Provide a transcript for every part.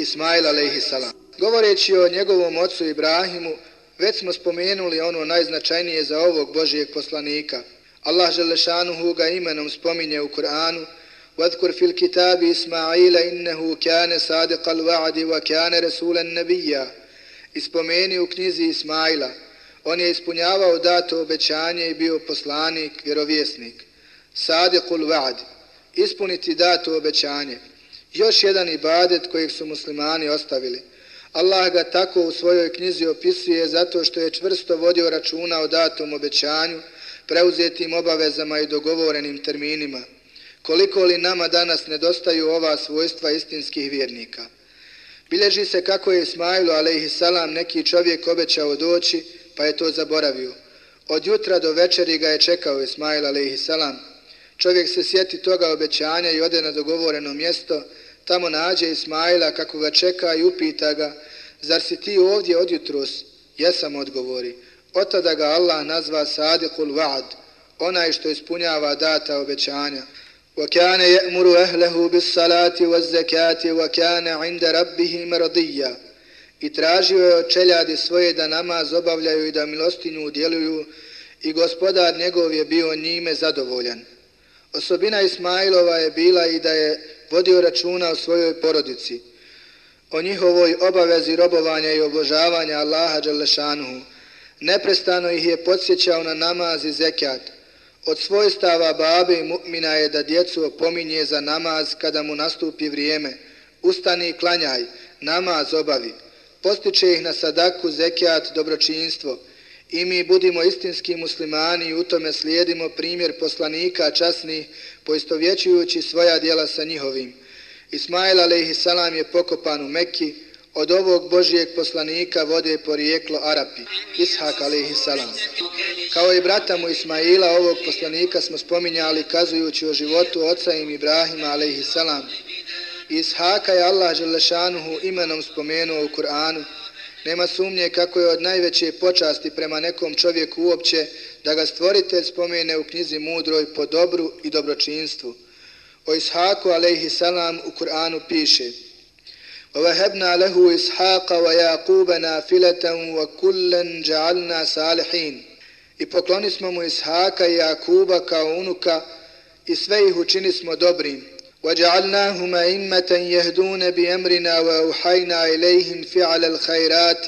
Ismail a.s. Govoreći o njegovom ocu Ibrahimu, već smo spomenuli ono najznačajnije za ovog Božijeg poslanika. Allah Želešanuhu ga imenom spominje u Kur'anu, واذكر في الكتاب إسماعيل إنه كان صادق الوعد وكان رسولا نبيا Ispomeni u knjizi Ismaila, on je ispunjavao dato obećanje i bio poslanik, vjerovjesnik. Sadiqul va'd, ispuniti dato obećanje. Još jedan ibadet kojeg su muslimani ostavili. Allah ga tako u svojoj knjizi opisuje zato što je čvrsto vodio računa o datom obećanju, preuzetim obavezama i dogovorenim terminima. Koliko li nama danas nedostaju ova svojstva istinskih vjernika? Bileži se kako je Ismailu a.s. neki čovjek obećao doći, pa je to zaboravio. Od jutra do večeri ga je čekao Ismail a.s. Čovjek se sjeti toga obećanja i ode na dogovoreno mjesto, tamo nađe Ismaila kako ga čeka i upita ga, zar si ti ovdje od jutros? Jesam odgovori. Od tada ga Allah nazva Sadiqul Wa'd, onaj što ispunjava data obećanja. وكان يأمر أهله بالصلاة والزكاة وكان عند ربه مرضيا i tražio je od čeljadi svoje da namaz obavljaju i da milostinju udjeluju i gospodar njegov je bio njime zadovoljan. Osobina Ismailova je bila i da je vodio računa o svojoj porodici, o njihovoj obavezi robovanja i obožavanja Allaha Đalešanuhu. Neprestano ih je podsjećao na namaz i zekat, Od svojstava babe i mu'mina je da djecu opominje za namaz kada mu nastupi vrijeme. Ustani i klanjaj, namaz obavi. Postiče ih na sadaku, zekat, dobročinstvo. I mi budimo istinski muslimani i u tome slijedimo primjer poslanika časnih, poistovjećujući svoja dijela sa njihovim. Ismail a.s. je pokopan u Mekki, Od ovog Božijeg poslanika vode porijeklo Arapi, Ishak a.s. Kao i brata mu Ismaila, ovog poslanika smo spominjali kazujući o životu oca im Ibrahima a.s. Ishaka je Allah Želešanuhu imenom spomenuo u Kur'anu. Nema sumnje kako je od najveće počasti prema nekom čovjeku uopće da ga stvoritelj spomene u knjizi mudroj po dobru i dobročinstvu. O Ishaku alaihi salam u Kur'anu piše ووهبنا له إسحاق ويعقوب نافلة وكلا جعلنا صالحين I pokloni smo mu Ishaka i Jakuba kao unuka i sve ih učini smo dobrim. وَجَعَلْنَاهُمَ إِمَّةً يَهْدُونَ بِأَمْرِنَا وَأُحَيْنَا إِلَيْهِمْ فِعَلَ الْخَيْرَاتِ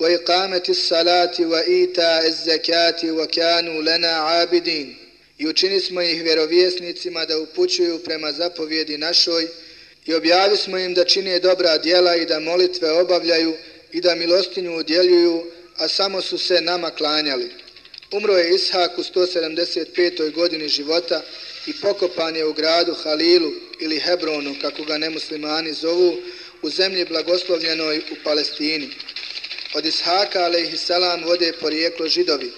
وَإِقَامَةِ الصَّلَاةِ وَإِيتَاءَ الزَّكَاةِ وَكَانُوا لَنَا عَابِدِينَ I učini smo ih vjerovjesnicima da upućuju prema zapovjedi našoj i objavi smo im da čine dobra djela i da molitve obavljaju i da milostinju udjeljuju, a samo su se nama klanjali. Umro je Ishak u 175. godini života i pokopan je u gradu Halilu ili Hebronu, kako ga nemuslimani zovu, u zemlji blagoslovljenoj u Palestini. Od Ishaka, alaihissalam, vode porijeklo židovi.